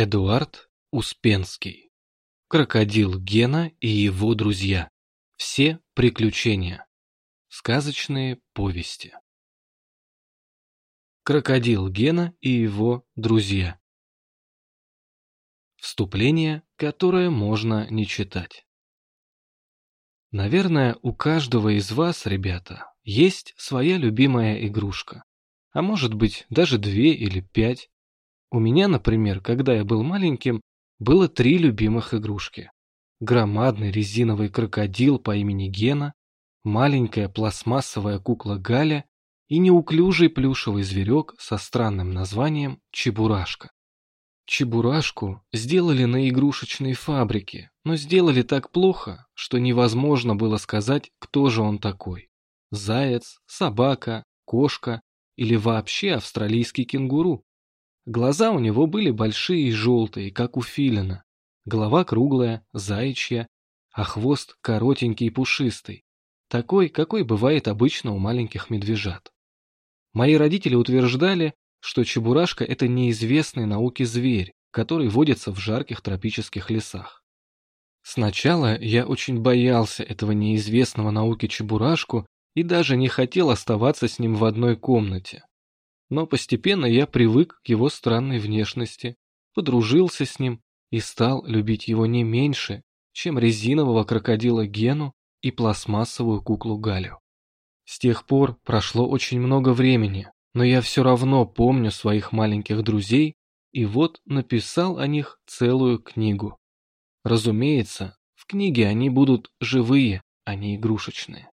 Эдуард Успенский. Крокодил Гена и его друзья. Все приключения. Сказочные повести. Крокодил Гена и его друзья. Вступление, которое можно не читать. Наверное, у каждого из вас, ребята, есть своя любимая игрушка. А может быть, даже две или пять. У меня, например, когда я был маленьким, было три любимых игрушки. Громадный резиновый крокодил по имени Гена, маленькая пластмассовая кукла Галя и неуклюжий плюшевый зверек со странным названием Чебурашка. Чебурашку сделали на игрушечной фабрике, но сделали так плохо, что невозможно было сказать, кто же он такой. Заяц, собака, кошка или вообще австралийский кенгуру. Глаза у него были большие и желтые, как у филина. Голова круглая, заячья, а хвост коротенький и пушистый. Такой, какой бывает обычно у маленьких медвежат. Мои родители утверждали, что чебурашка – это неизвестный науке зверь, который водится в жарких тропических лесах. Сначала я очень боялся этого неизвестного науке чебурашку и даже не хотел оставаться с ним в одной комнате. Но постепенно я привык к его странной внешности, подружился с ним и стал любить его не меньше, чем резинового крокодила Гену и пластмассовую куклу Галю. С тех пор прошло очень много времени, но я все равно помню своих маленьких друзей и вот написал о них целую книгу. Разумеется, в книге они будут живые, а не игрушечные.